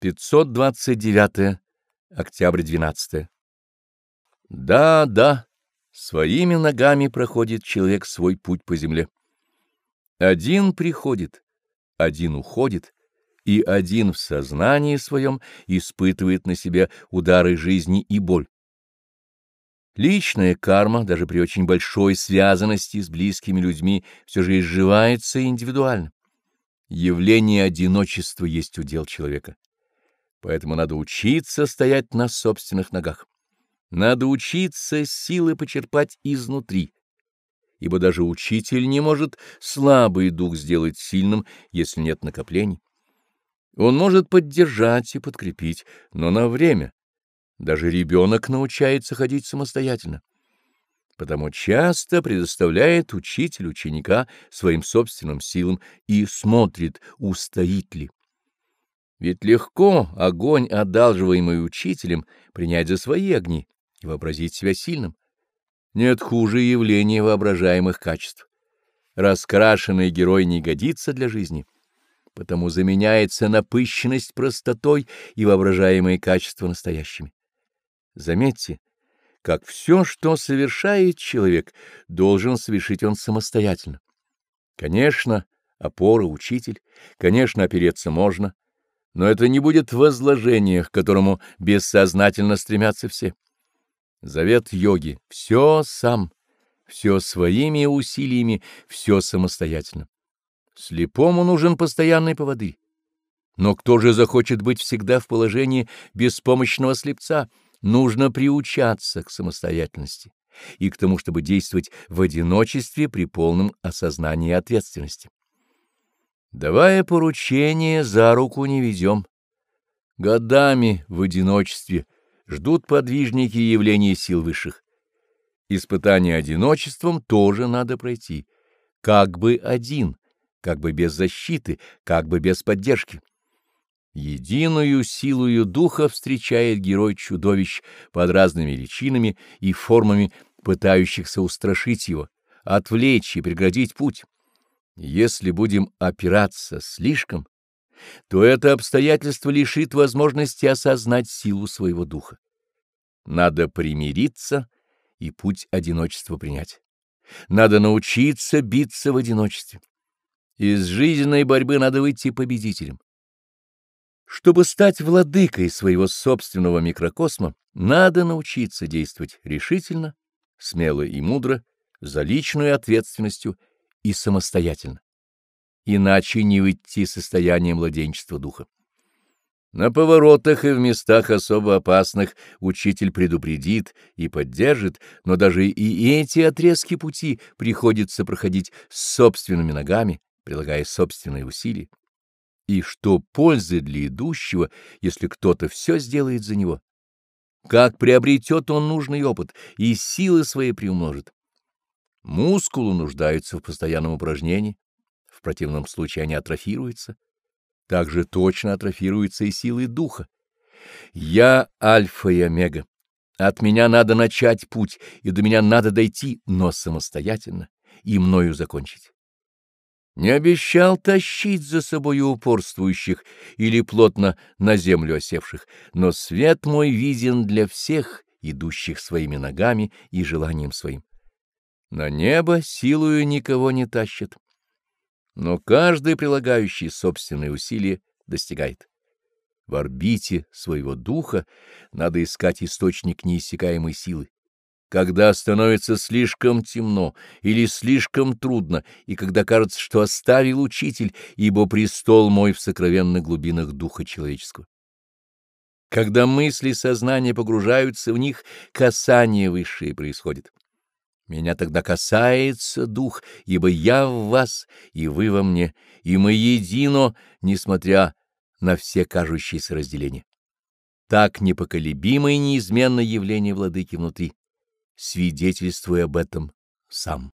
529. Октябрь 12. Да, да, своими ногами проходит человек свой путь по земле. Один приходит, один уходит, и один в сознании своем испытывает на себе удары жизни и боль. Личная карма, даже при очень большой связанности с близкими людьми, все же изживается индивидуально. Явление одиночества есть удел человека. Поэтому надо учиться стоять на собственных ногах. Надо учиться силы почерпать изнутри, ибо даже учитель не может слабый дух сделать сильным, если нет накоплений. Он может поддержать и подкрепить, но на время. Даже ребенок научается ходить самостоятельно. Потому часто предоставляет учитель ученика своим собственным силам и смотрит, устоит ли. Ведь легко огонь, одалживаемый учителем, принять за свои огни и вообразить себя сильным. Нет хуже явления воображаемых качеств. Раскрашенный герой не годится для жизни, потому заменяется напыщенность простотой и воображаемые качества настоящими. Заметьте, как все, что совершает человек, должен совершить он самостоятельно. Конечно, опора — учитель, конечно, опереться можно — но это не будет возложение, к которому бессознательно стремятся все. Завет йоги — все сам, все своими усилиями, все самостоятельно. Слепому нужен постоянный поводырь. Но кто же захочет быть всегда в положении беспомощного слепца? Нужно приучаться к самостоятельности и к тому, чтобы действовать в одиночестве при полном осознании ответственности. Давая поручение, за руку не ведем. Годами в одиночестве ждут подвижники явления сил высших. Испытание одиночеством тоже надо пройти. Как бы один, как бы без защиты, как бы без поддержки. Единую силою духа встречает герой чудовищ под разными личинами и формами, пытающихся устрашить его, отвлечь и преградить путь. Если будем опираться слишком, то это обстоятельство лишит возможности осознать силу своего духа. Надо примириться и путь одиночества принять. Надо научиться биться в одиночестве. Из жизненной борьбы надо выйти победителем. Чтобы стать владыкой своего собственного микрокосма, надо научиться действовать решительно, смело и мудро, за личную ответственностью и самостоятельно. Иначе не выйти из состояния младенчества духа. На поворотах и в местах особо опасных учитель предупредит и поддержит, но даже и эти отрезки пути приходится проходить собственными ногами, прилагая собственные усилия. И что пользы для идущего, если кто-то все сделает за него? Как приобретет он нужный опыт и силы свои приумножит? Мускулы нуждаются в постоянном упражнении, в противном случае они атрофируются. Также точно атрофируются и силы духа. Я альфа и омега. От меня надо начать путь, и до меня надо дойти, но самостоятельно, и мною закончить. Не обещал тащить за собою упорствующих или плотно на землю осевших, но свет мой виден для всех, идущих своими ногами и желанием своим. На небо силою никого не тащит, но каждый прилагающий собственные усилия достигает. В орбите своего духа надо искать источник неиссякаемой силы. Когда становится слишком темно или слишком трудно, и когда кажется, что оставил учитель, ибо престол мой в сокровенных глубинах духа человеческого. Когда мысли сознания погружаются в них, касание высшее происходит. Меня тогда касается дух, ибо я в вас, и вы во мне, и мы едино, несмотря на все кажущиеся разделения. Так непоколебимо и неизменно явление владыки внутри, свидетельствуя об этом сам.